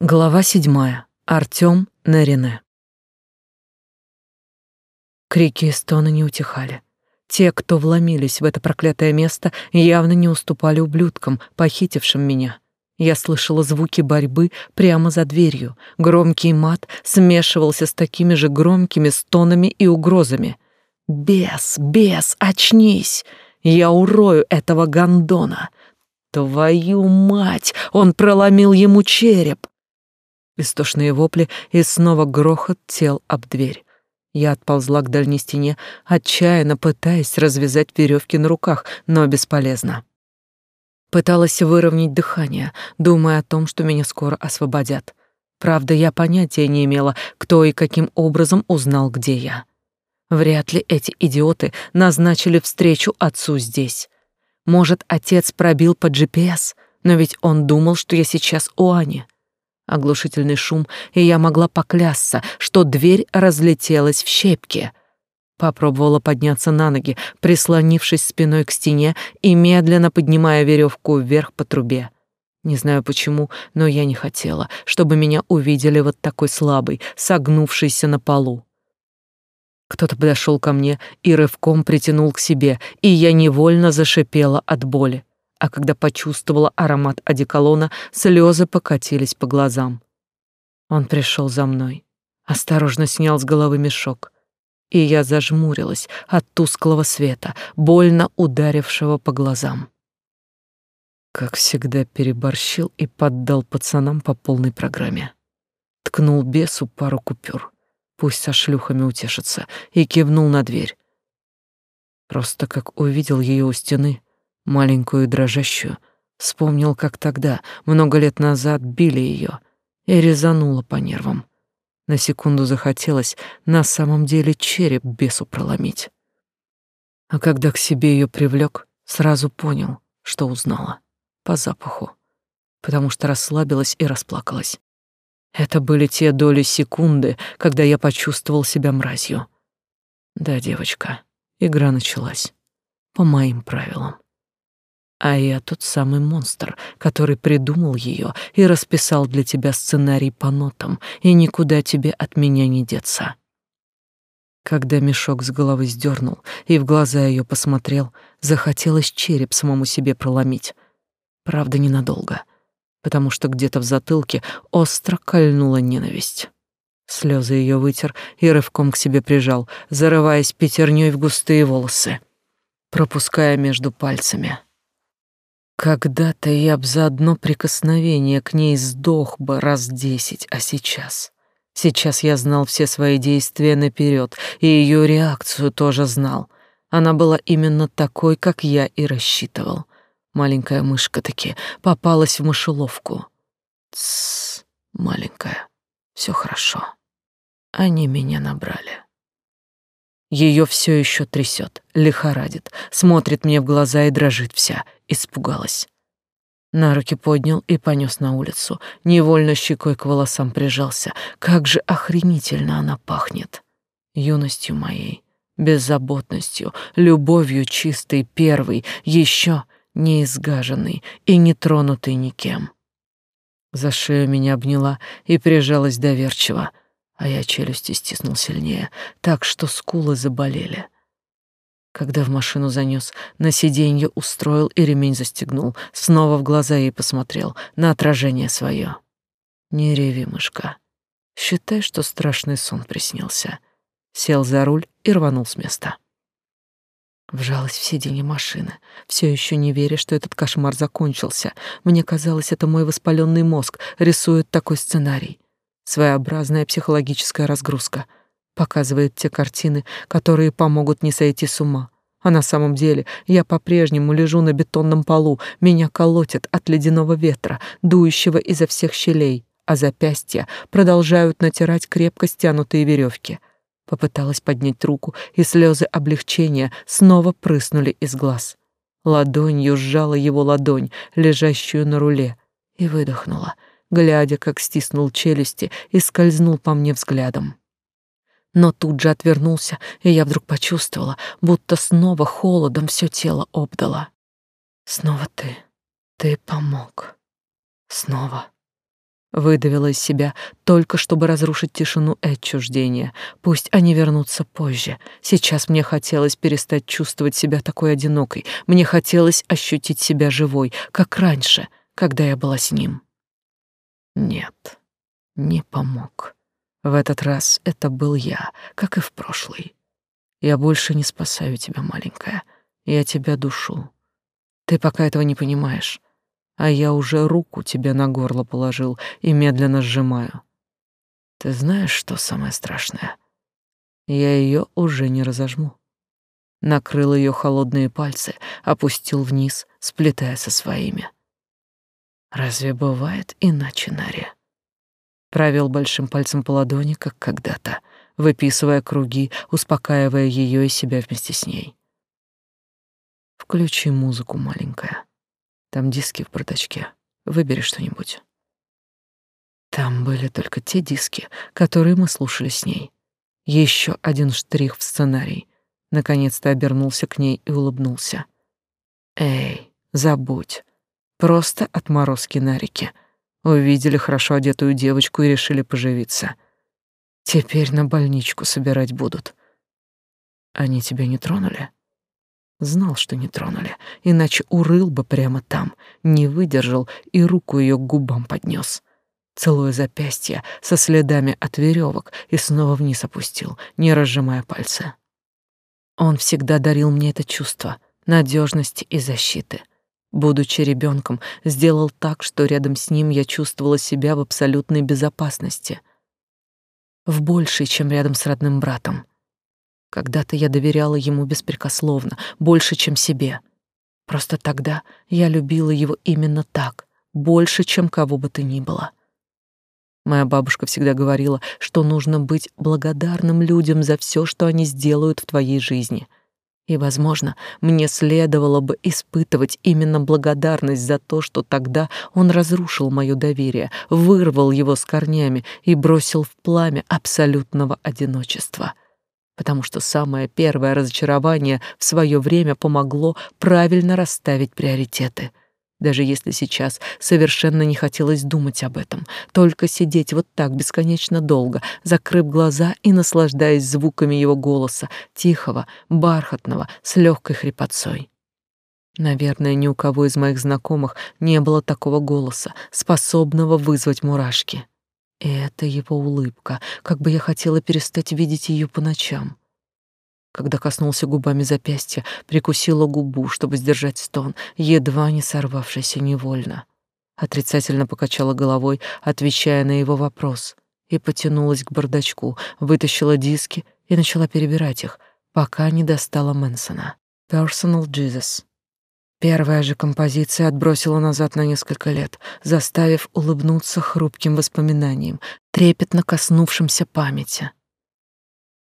Глава седьмая. Артём Нарине. Крики и стоны не утихали. Те, кто вломились в это проклятое место, явно не уступали ублюдкам, похитившим меня. Я слышала звуки борьбы прямо за дверью. Громкий мат смешивался с такими же громкими стонами и угрозами. «Бес, бес, очнись! Я урою этого гондона!» Твою мать! Он проломил ему череп! Истошные вопли и снова грохот тел об дверь. Я отползла к дальней стене, отчаянно пытаясь развязать веревки на руках, но бесполезно. Пыталась выровнять дыхание, думая о том, что меня скоро освободят. Правда, я понятия не имела, кто и каким образом узнал, где я. Вряд ли эти идиоты назначили встречу отцу здесь. Может, отец пробил по GPS, но ведь он думал, что я сейчас у Ани. Оглушительный шум, и я могла поклясться, что дверь разлетелась в щепки. Попробовала подняться на ноги, прислонившись спиной к стене и медленно поднимая веревку вверх по трубе. Не знаю почему, но я не хотела, чтобы меня увидели вот такой слабый, согнувшийся на полу. Кто-то подошел ко мне и рывком притянул к себе, и я невольно зашипела от боли а когда почувствовала аромат одеколона, слезы покатились по глазам. Он пришел за мной, осторожно снял с головы мешок, и я зажмурилась от тусклого света, больно ударившего по глазам. Как всегда, переборщил и поддал пацанам по полной программе. Ткнул бесу пару купюр, пусть со шлюхами утешится, и кивнул на дверь. Просто как увидел ее у стены, маленькую дрожащую, вспомнил, как тогда, много лет назад, били ее и резануло по нервам. На секунду захотелось на самом деле череп бесу проломить. А когда к себе ее привлек, сразу понял, что узнала. По запаху. Потому что расслабилась и расплакалась. Это были те доли секунды, когда я почувствовал себя мразью. Да, девочка, игра началась. По моим правилам. А я тот самый монстр, который придумал ее и расписал для тебя сценарий по нотам, и никуда тебе от меня не деться. Когда мешок с головы сдернул и в глаза ее посмотрел, захотелось череп самому себе проломить. Правда, ненадолго, потому что где-то в затылке остро кольнула ненависть. Слезы ее вытер и рывком к себе прижал, зарываясь пятерней в густые волосы, пропуская между пальцами — когда-то я б за одно прикосновение к ней сдох бы раз десять, а сейчас... Сейчас я знал все свои действия наперед, и ее реакцию тоже знал. Она была именно такой, как я и рассчитывал. Маленькая мышка таки попалась в мышеловку. Тссс, маленькая, все хорошо. Они меня набрали. Ее все еще трясет, лихорадит, смотрит мне в глаза и дрожит вся. Испугалась. На руки поднял и понес на улицу. Невольно щекой к волосам прижался. Как же охренительно она пахнет. Юностью моей, беззаботностью, любовью чистой, первой, еще не изгаженной и не тронутой никем. За шею меня обняла и прижалась доверчиво а я челюсти стиснул сильнее, так что скулы заболели. Когда в машину занес, на сиденье устроил и ремень застегнул, снова в глаза ей посмотрел, на отражение свое. «Не реви, мышка. Считай, что страшный сон приснился». Сел за руль и рванул с места. Вжалась в сиденье машины, все еще не веря, что этот кошмар закончился. Мне казалось, это мой воспаленный мозг рисует такой сценарий. Своеобразная психологическая разгрузка. Показывает те картины, которые помогут не сойти с ума. А на самом деле я по-прежнему лежу на бетонном полу, меня колотят от ледяного ветра, дующего изо всех щелей, а запястья продолжают натирать крепко стянутые веревки. Попыталась поднять руку, и слезы облегчения снова прыснули из глаз. Ладонью сжала его ладонь, лежащую на руле, и выдохнула — глядя, как стиснул челюсти и скользнул по мне взглядом. Но тут же отвернулся, и я вдруг почувствовала, будто снова холодом все тело обдало. Снова ты, ты помог. Снова. Выдавила из себя, только чтобы разрушить тишину и отчуждение. Пусть они вернутся позже. Сейчас мне хотелось перестать чувствовать себя такой одинокой. Мне хотелось ощутить себя живой, как раньше, когда я была с ним. Нет, не помог. В этот раз это был я, как и в прошлый. Я больше не спасаю тебя, маленькая. Я тебя душу. Ты пока этого не понимаешь а я уже руку тебе на горло положил и медленно сжимаю. Ты знаешь, что самое страшное? Я ее уже не разожму. Накрыл ее холодные пальцы, опустил вниз, сплетая со своими. Разве бывает иначе, Нари? Провел большим пальцем по ладони, как когда-то, выписывая круги, успокаивая ее и себя вместе с ней. Включи музыку, маленькая. Там диски в бардачке. Выбери что-нибудь. Там были только те диски, которые мы слушали с ней. Еще один штрих в сценарий. Наконец-то обернулся к ней и улыбнулся. Эй, забудь. Просто отморозки на реке. Увидели хорошо одетую девочку и решили поживиться. Теперь на больничку собирать будут. Они тебя не тронули? Знал, что не тронули, иначе урыл бы прямо там, не выдержал и руку ее к губам поднес. Целуя запястье со следами от веревок и снова вниз опустил, не разжимая пальцы. Он всегда дарил мне это чувство надежности и защиты. Будучи ребенком, сделал так, что рядом с ним я чувствовала себя в абсолютной безопасности, в большей, чем рядом с родным братом. Когда-то я доверяла ему беспрекословно, больше, чем себе. Просто тогда я любила его именно так, больше, чем кого бы то ни было. Моя бабушка всегда говорила, что нужно быть благодарным людям за все, что они сделают в твоей жизни. И, возможно, мне следовало бы испытывать именно благодарность за то, что тогда он разрушил мое доверие, вырвал его с корнями и бросил в пламя абсолютного одиночества — потому что самое первое разочарование в свое время помогло правильно расставить приоритеты. Даже если сейчас совершенно не хотелось думать об этом, только сидеть вот так бесконечно долго, закрыв глаза и наслаждаясь звуками его голоса, тихого, бархатного, с легкой хрипотцой. Наверное, ни у кого из моих знакомых не было такого голоса, способного вызвать мурашки. И это его улыбка, как бы я хотела перестать видеть ее по ночам. Когда коснулся губами запястья, прикусила губу, чтобы сдержать стон, едва не сорвавшийся невольно. Отрицательно покачала головой, отвечая на его вопрос, и потянулась к бардачку, вытащила диски и начала перебирать их, пока не достала Мэнсона. Personal Jesus. Первая же композиция отбросила назад на несколько лет, заставив улыбнуться хрупким воспоминанием, трепетно коснувшимся памяти.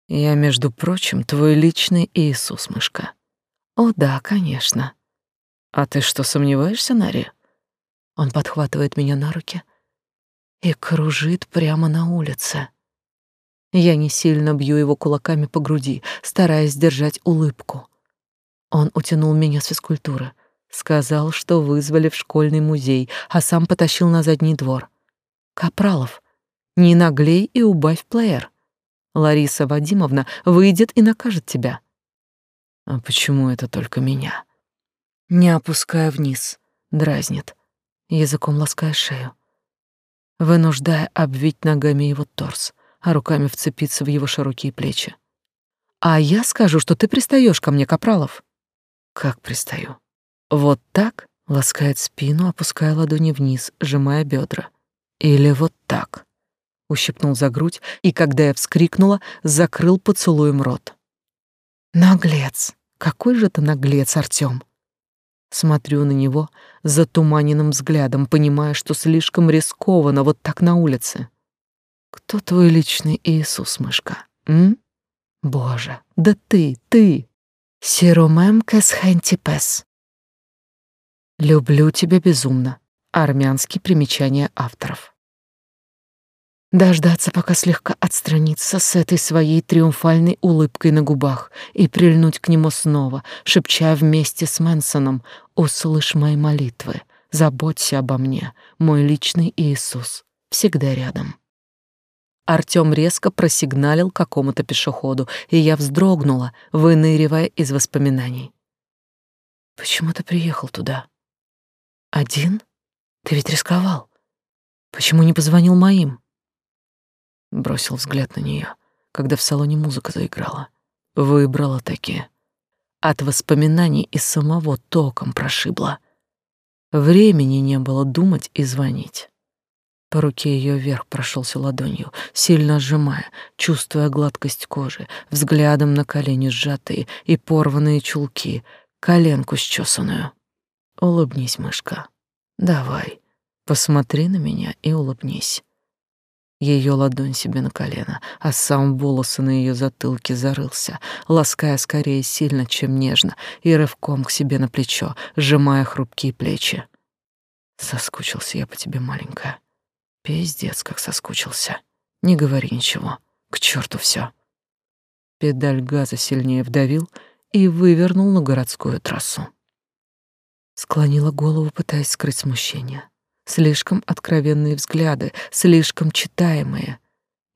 Я, между прочим, твой личный Иисус, мышка. О, да, конечно. А ты что, сомневаешься, Нари? Он подхватывает меня на руки и кружит прямо на улице. Я не сильно бью его кулаками по груди, стараясь сдержать улыбку. Он утянул меня с физкультуры, сказал, что вызвали в школьный музей, а сам потащил на задний двор. Капралов, не наглей и убавь плеер. Лариса Вадимовна выйдет и накажет тебя. А почему это только меня? Не опуская вниз, дразнит, языком лаская шею, вынуждая обвить ногами его торс, а руками вцепиться в его широкие плечи. А я скажу, что ты пристаешь ко мне, Капралов. Как пристаю? Вот так ласкает спину, опуская ладони вниз, сжимая бедра. Или вот так. Ущипнул за грудь, и когда я вскрикнула, закрыл поцелуем рот. Наглец. Какой же ты наглец, Артём. Смотрю на него затуманенным взглядом, понимая, что слишком рискованно вот так на улице. Кто твой личный Иисус, мышка? М? Боже, да ты, ты. Сиромем кэсхэнтипес. Люблю тебя безумно. Армянские примечания авторов. Дождаться, пока слегка отстраниться с этой своей триумфальной улыбкой на губах и прильнуть к нему снова, шепча вместе с Мэнсоном «Услышь мои молитвы, заботься обо мне, мой личный Иисус, всегда рядом. Артём резко просигналил какому-то пешеходу, и я вздрогнула, выныривая из воспоминаний. «Почему ты приехал туда? Один? Ты ведь рисковал. Почему не позвонил моим?» Бросил взгляд на неё, когда в салоне музыка заиграла. Выбрала такие. От воспоминаний и самого током прошибло. Времени не было думать и звонить. По руке ее вверх прошелся ладонью, сильно сжимая, чувствуя гладкость кожи, взглядом на колени сжатые и порванные чулки, коленку счесанную. Улыбнись, мышка. Давай, посмотри на меня и улыбнись. Ее ладонь себе на колено, а сам волосы на ее затылке зарылся, лаская скорее сильно, чем нежно, и рывком к себе на плечо, сжимая хрупкие плечи. Соскучился я по тебе, маленькая. Пиздец, как соскучился. Не говори ничего. К черту все. Педаль газа сильнее вдавил и вывернул на городскую трассу. Склонила голову, пытаясь скрыть смущение. Слишком откровенные взгляды, слишком читаемые.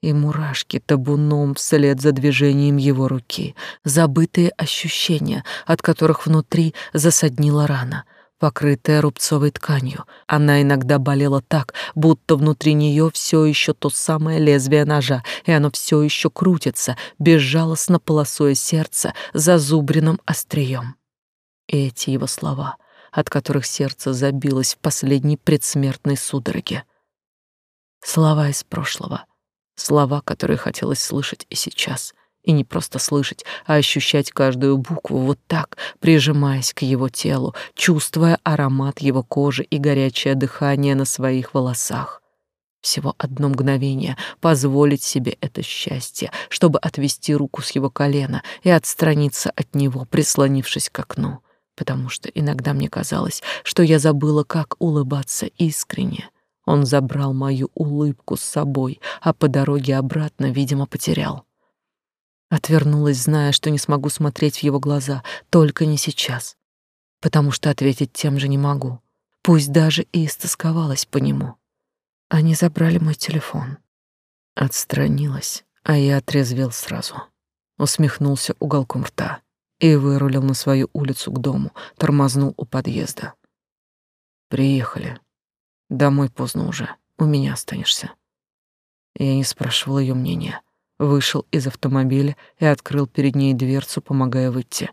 И мурашки табуном вслед за движением его руки, забытые ощущения, от которых внутри засаднила рана — покрытая рубцовой тканью. Она иногда болела так, будто внутри нее все еще то самое лезвие ножа, и оно все еще крутится, безжалостно полосуя сердце зазубренным острием. эти его слова, от которых сердце забилось в последней предсмертной судороге. Слова из прошлого, слова, которые хотелось слышать и сейчас — и не просто слышать, а ощущать каждую букву вот так, прижимаясь к его телу, чувствуя аромат его кожи и горячее дыхание на своих волосах. Всего одно мгновение позволить себе это счастье, чтобы отвести руку с его колена и отстраниться от него, прислонившись к окну, потому что иногда мне казалось, что я забыла, как улыбаться искренне. Он забрал мою улыбку с собой, а по дороге обратно, видимо, потерял. Отвернулась, зная, что не смогу смотреть в его глаза, только не сейчас, потому что ответить тем же не могу, пусть даже и истосковалась по нему. Они забрали мой телефон. Отстранилась, а я отрезвел сразу. Усмехнулся уголком рта и вырулил на свою улицу к дому, тормознул у подъезда. Приехали. Домой поздно уже, у меня останешься. Я не спрашивал ее мнения вышел из автомобиля и открыл перед ней дверцу, помогая выйти.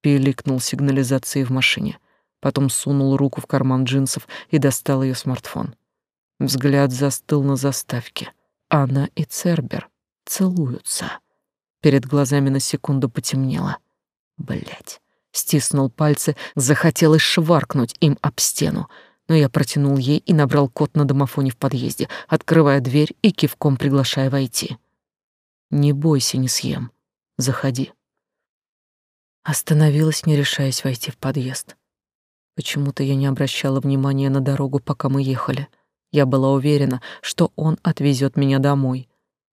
Пиликнул сигнализацией в машине, потом сунул руку в карман джинсов и достал ее смартфон. Взгляд застыл на заставке. Она и Цербер целуются. Перед глазами на секунду потемнело. Блять. Стиснул пальцы, захотелось шваркнуть им об стену, но я протянул ей и набрал код на домофоне в подъезде, открывая дверь и кивком приглашая войти. Не бойся, не съем. Заходи. Остановилась, не решаясь войти в подъезд. Почему-то я не обращала внимания на дорогу, пока мы ехали. Я была уверена, что он отвезет меня домой.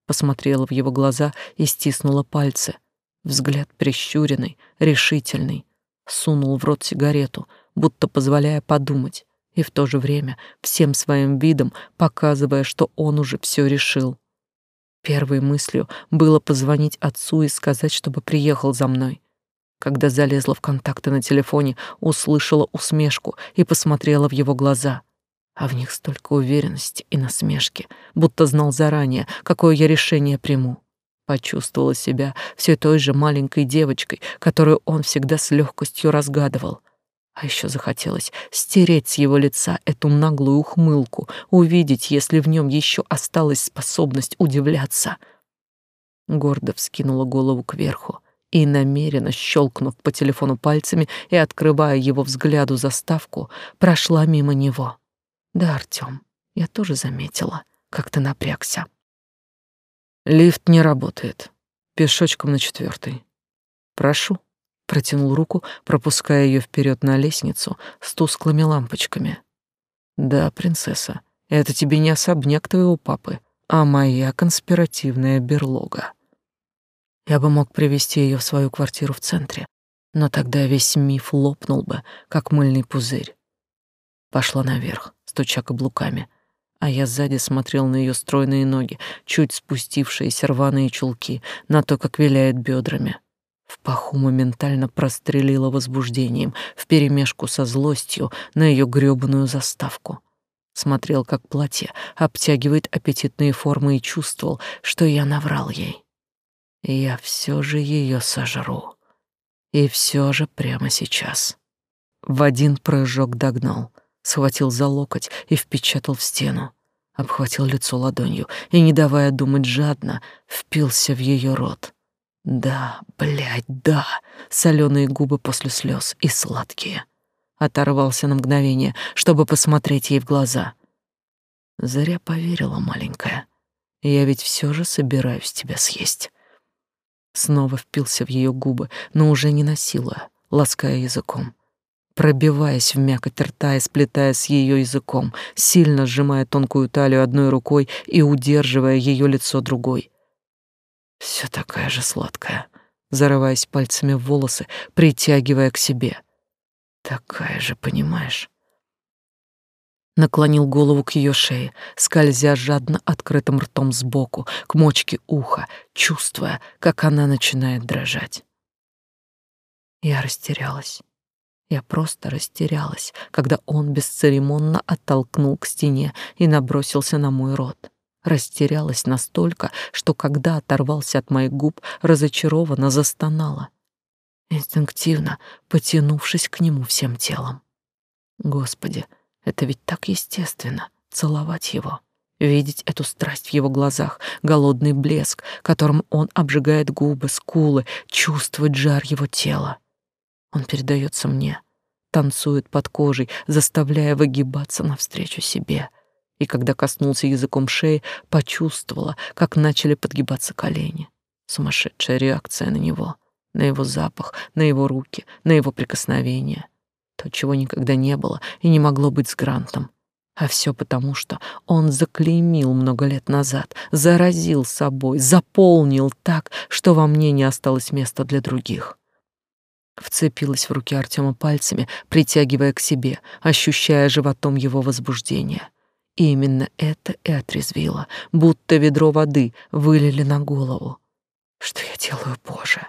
Посмотрела в его глаза и стиснула пальцы. Взгляд прищуренный, решительный. Сунул в рот сигарету, будто позволяя подумать, и в то же время всем своим видом показывая, что он уже все решил. Первой мыслью было позвонить отцу и сказать, чтобы приехал за мной. Когда залезла в контакты на телефоне, услышала усмешку и посмотрела в его глаза. А в них столько уверенности и насмешки, будто знал заранее, какое я решение приму. Почувствовала себя все той же маленькой девочкой, которую он всегда с легкостью разгадывал — а еще захотелось стереть с его лица эту наглую ухмылку, увидеть, если в нем еще осталась способность удивляться. Гордо вскинула голову кверху и, намеренно щелкнув по телефону пальцами и открывая его взгляду заставку, прошла мимо него. «Да, Артём, я тоже заметила, как ты напрягся». «Лифт не работает. Пешочком на четвертый. Прошу» протянул руку, пропуская ее вперед на лестницу с тусклыми лампочками. Да, принцесса, это тебе не особняк твоего папы, а моя конспиративная берлога. Я бы мог привести ее в свою квартиру в центре, но тогда весь миф лопнул бы, как мыльный пузырь. Пошла наверх, стуча каблуками, а я сзади смотрел на ее стройные ноги, чуть спустившиеся рваные чулки, на то, как виляет бедрами. В паху моментально прострелило возбуждением, вперемешку со злостью на ее грёбаную заставку. Смотрел, как платье обтягивает аппетитные формы и чувствовал, что я наврал ей. Я все же ее сожру. И все же прямо сейчас. В один прыжок догнал, схватил за локоть и впечатал в стену. Обхватил лицо ладонью и, не давая думать жадно, впился в ее рот. Да, блядь, да. Соленые губы после слез и сладкие. Оторвался на мгновение, чтобы посмотреть ей в глаза. Зря поверила, маленькая. Я ведь все же собираюсь тебя съесть. Снова впился в ее губы, но уже не насилуя, лаская языком пробиваясь в мякоть рта и сплетая с ее языком, сильно сжимая тонкую талию одной рукой и удерживая ее лицо другой. Все такая же сладкая, зарываясь пальцами в волосы, притягивая к себе. Такая же, понимаешь? Наклонил голову к ее шее, скользя жадно открытым ртом сбоку, к мочке уха, чувствуя, как она начинает дрожать. Я растерялась. Я просто растерялась, когда он бесцеремонно оттолкнул к стене и набросился на мой рот растерялась настолько, что когда оторвался от моих губ, разочарованно застонала, инстинктивно потянувшись к нему всем телом. Господи, это ведь так естественно — целовать его, видеть эту страсть в его глазах, голодный блеск, которым он обжигает губы, скулы, чувствовать жар его тела. Он передается мне, танцует под кожей, заставляя выгибаться навстречу себе — и когда коснулся языком шеи, почувствовала, как начали подгибаться колени. Сумасшедшая реакция на него, на его запах, на его руки, на его прикосновение. То, чего никогда не было и не могло быть с Грантом. А все потому, что он заклеймил много лет назад, заразил собой, заполнил так, что во мне не осталось места для других. Вцепилась в руки Артема пальцами, притягивая к себе, ощущая животом его возбуждение. И именно это и отрезвило, будто ведро воды вылили на голову. Что я делаю, Боже?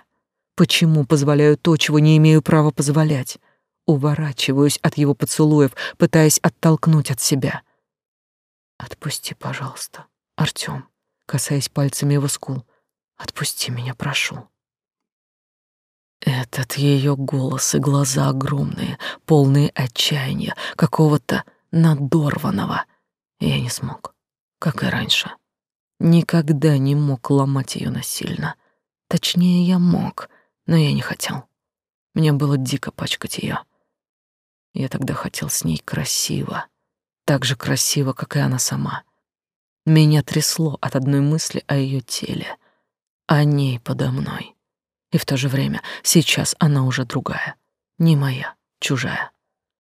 Почему позволяю то, чего не имею права позволять? Уворачиваюсь от его поцелуев, пытаясь оттолкнуть от себя. Отпусти, пожалуйста, Артём, касаясь пальцами его скул. Отпусти меня, прошу. Этот ее голос и глаза огромные, полные отчаяния, какого-то надорванного — я не смог, как и раньше. Никогда не мог ломать ее насильно. Точнее, я мог, но я не хотел. Мне было дико пачкать ее. Я тогда хотел с ней красиво, так же красиво, как и она сама. Меня трясло от одной мысли о ее теле, о ней подо мной. И в то же время сейчас она уже другая, не моя, чужая.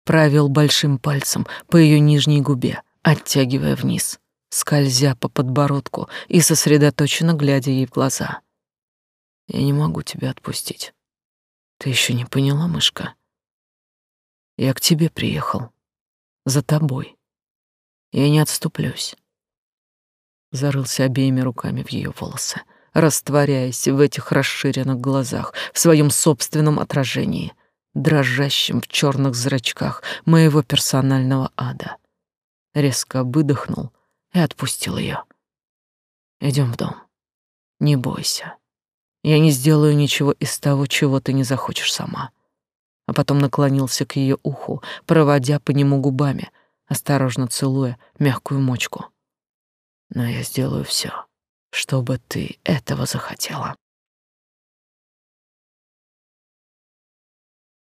Провел большим пальцем по ее нижней губе, оттягивая вниз, скользя по подбородку и сосредоточенно глядя ей в глаза. «Я не могу тебя отпустить. Ты еще не поняла, мышка? Я к тебе приехал. За тобой. Я не отступлюсь». Зарылся обеими руками в ее волосы, растворяясь в этих расширенных глазах, в своем собственном отражении, дрожащем в черных зрачках моего персонального ада резко выдохнул и отпустил ее. Идем в дом. Не бойся. Я не сделаю ничего из того, чего ты не захочешь сама. А потом наклонился к ее уху, проводя по нему губами, осторожно целуя мягкую мочку. Но я сделаю все, чтобы ты этого захотела.